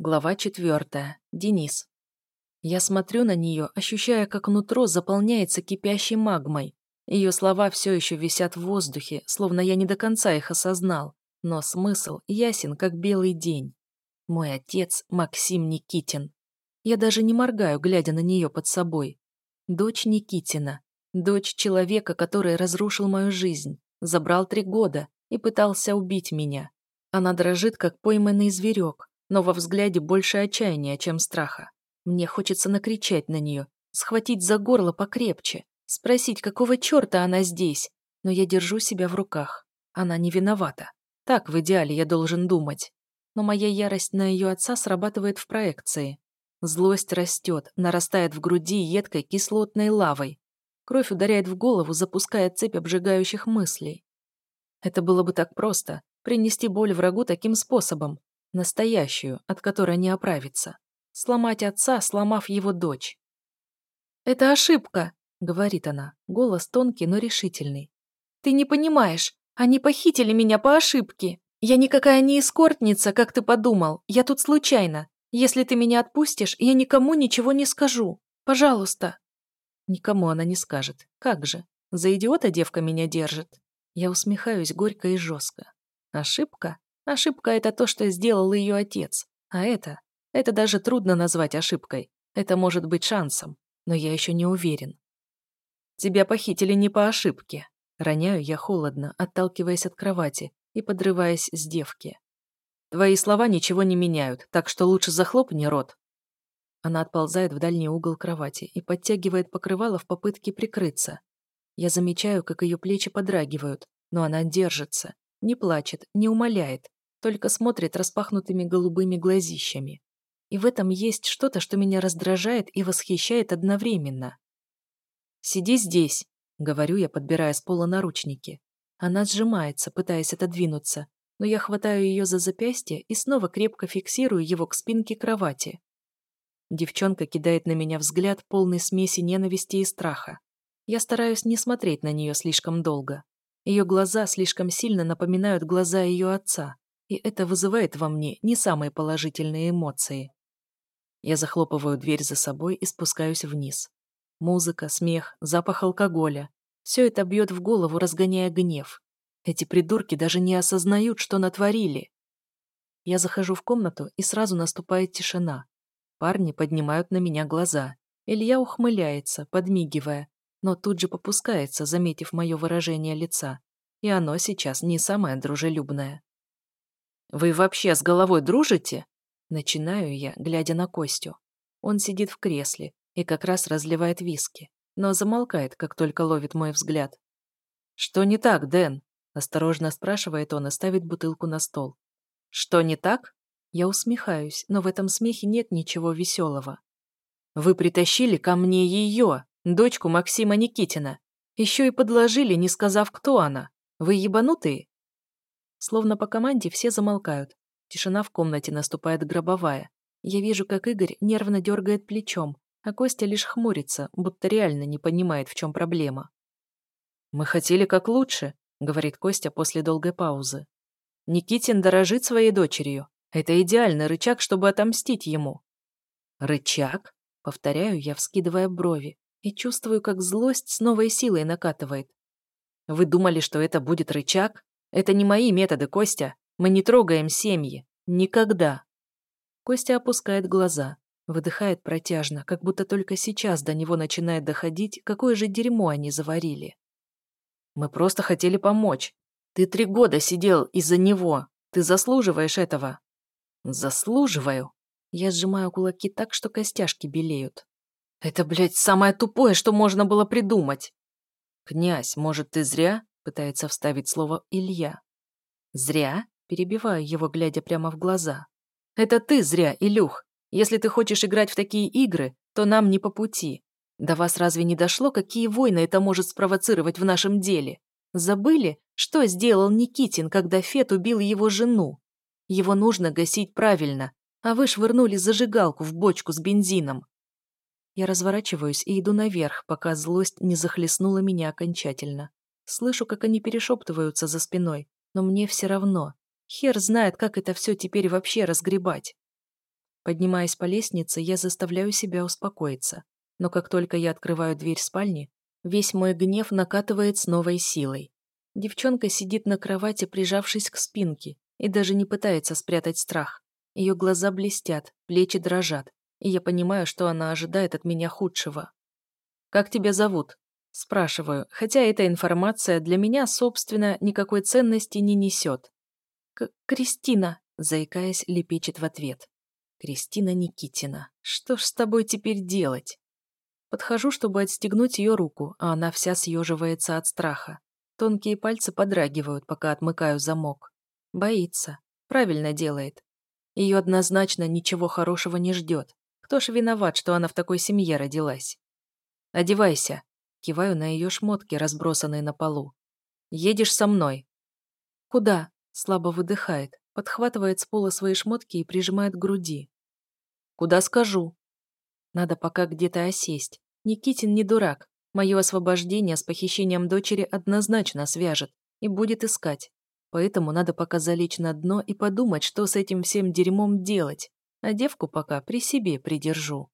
Глава четвертая. Денис. Я смотрю на нее, ощущая, как нутро заполняется кипящей магмой. Ее слова все еще висят в воздухе, словно я не до конца их осознал, но смысл ясен, как белый день. Мой отец Максим Никитин. Я даже не моргаю, глядя на нее под собой. Дочь Никитина. Дочь человека, который разрушил мою жизнь, забрал три года и пытался убить меня. Она дрожит, как пойманный зверек, но во взгляде больше отчаяния, чем страха. Мне хочется накричать на нее, схватить за горло покрепче, спросить, какого черта она здесь, но я держу себя в руках. Она не виновата. Так в идеале я должен думать. Но моя ярость на ее отца срабатывает в проекции. Злость растет, нарастает в груди едкой кислотной лавой. Кровь ударяет в голову, запуская цепь обжигающих мыслей. Это было бы так просто — принести боль врагу таким способом, Настоящую, от которой не оправится. Сломать отца, сломав его дочь. «Это ошибка», — говорит она, голос тонкий, но решительный. «Ты не понимаешь, они похитили меня по ошибке. Я никакая не эскортница, как ты подумал. Я тут случайно. Если ты меня отпустишь, я никому ничего не скажу. Пожалуйста». Никому она не скажет. Как же? За идиота девка меня держит. Я усмехаюсь горько и жестко. Ошибка? Ошибка — это то, что сделал ее отец. А это... Это даже трудно назвать ошибкой. Это может быть шансом. Но я еще не уверен. Тебя похитили не по ошибке. Роняю я холодно, отталкиваясь от кровати и подрываясь с девки. Твои слова ничего не меняют, так что лучше захлопни рот. Она отползает в дальний угол кровати и подтягивает покрывало в попытке прикрыться. Я замечаю, как ее плечи подрагивают, но она держится, не плачет, не умоляет, только смотрит распахнутыми голубыми глазищами. И в этом есть что-то, что меня раздражает и восхищает одновременно. «Сиди здесь», — говорю я, подбирая с пола наручники. Она сжимается, пытаясь отодвинуться, но я хватаю ее за запястье и снова крепко фиксирую его к спинке кровати. Девчонка кидает на меня взгляд, полный смеси ненависти и страха. Я стараюсь не смотреть на нее слишком долго. Ее глаза слишком сильно напоминают глаза ее отца и это вызывает во мне не самые положительные эмоции. Я захлопываю дверь за собой и спускаюсь вниз. Музыка, смех, запах алкоголя — все это бьет в голову, разгоняя гнев. Эти придурки даже не осознают, что натворили. Я захожу в комнату, и сразу наступает тишина. Парни поднимают на меня глаза. Илья ухмыляется, подмигивая, но тут же попускается, заметив мое выражение лица. И оно сейчас не самое дружелюбное. «Вы вообще с головой дружите?» Начинаю я, глядя на Костю. Он сидит в кресле и как раз разливает виски, но замолкает, как только ловит мой взгляд. «Что не так, Дэн?» Осторожно спрашивает он и ставит бутылку на стол. «Что не так?» Я усмехаюсь, но в этом смехе нет ничего веселого. «Вы притащили ко мне ее, дочку Максима Никитина. Еще и подложили, не сказав, кто она. Вы ебанутые?» Словно по команде все замолкают. Тишина в комнате наступает гробовая. Я вижу, как Игорь нервно дергает плечом, а Костя лишь хмурится, будто реально не понимает, в чем проблема. «Мы хотели как лучше», — говорит Костя после долгой паузы. «Никитин дорожит своей дочерью. Это идеальный рычаг, чтобы отомстить ему». «Рычаг?» — повторяю я, вскидывая брови, и чувствую, как злость с новой силой накатывает. «Вы думали, что это будет рычаг?» Это не мои методы, Костя. Мы не трогаем семьи. Никогда. Костя опускает глаза, выдыхает протяжно, как будто только сейчас до него начинает доходить, какое же дерьмо они заварили. Мы просто хотели помочь. Ты три года сидел из-за него. Ты заслуживаешь этого. Заслуживаю. Я сжимаю кулаки так, что костяшки белеют. Это, блядь, самое тупое, что можно было придумать. Князь, может, ты зря? Пытается вставить слово Илья. «Зря?» – перебиваю его, глядя прямо в глаза. «Это ты зря, Илюх. Если ты хочешь играть в такие игры, то нам не по пути. До вас разве не дошло, какие войны это может спровоцировать в нашем деле? Забыли, что сделал Никитин, когда Фет убил его жену? Его нужно гасить правильно, а вы швырнули зажигалку в бочку с бензином. Я разворачиваюсь и иду наверх, пока злость не захлестнула меня окончательно. Слышу, как они перешептываются за спиной, но мне все равно. Хер знает, как это все теперь вообще разгребать. Поднимаясь по лестнице, я заставляю себя успокоиться. Но как только я открываю дверь спальни, весь мой гнев накатывает с новой силой. Девчонка сидит на кровати, прижавшись к спинке, и даже не пытается спрятать страх. Ее глаза блестят, плечи дрожат, и я понимаю, что она ожидает от меня худшего. «Как тебя зовут?» Спрашиваю, хотя эта информация для меня, собственно, никакой ценности не несет. К «Кристина», заикаясь, лепечет в ответ. «Кристина Никитина, что ж с тобой теперь делать?» Подхожу, чтобы отстегнуть ее руку, а она вся съеживается от страха. Тонкие пальцы подрагивают, пока отмыкаю замок. Боится. Правильно делает. Ее однозначно ничего хорошего не ждет. Кто ж виноват, что она в такой семье родилась? «Одевайся», — киваю на ее шмотки, разбросанные на полу. «Едешь со мной». «Куда?» — слабо выдыхает, подхватывает с пола свои шмотки и прижимает к груди. «Куда скажу?» Надо пока где-то осесть. Никитин не дурак. Мое освобождение с похищением дочери однозначно свяжет и будет искать. Поэтому надо пока залечь на дно и подумать, что с этим всем дерьмом делать, а девку пока при себе придержу.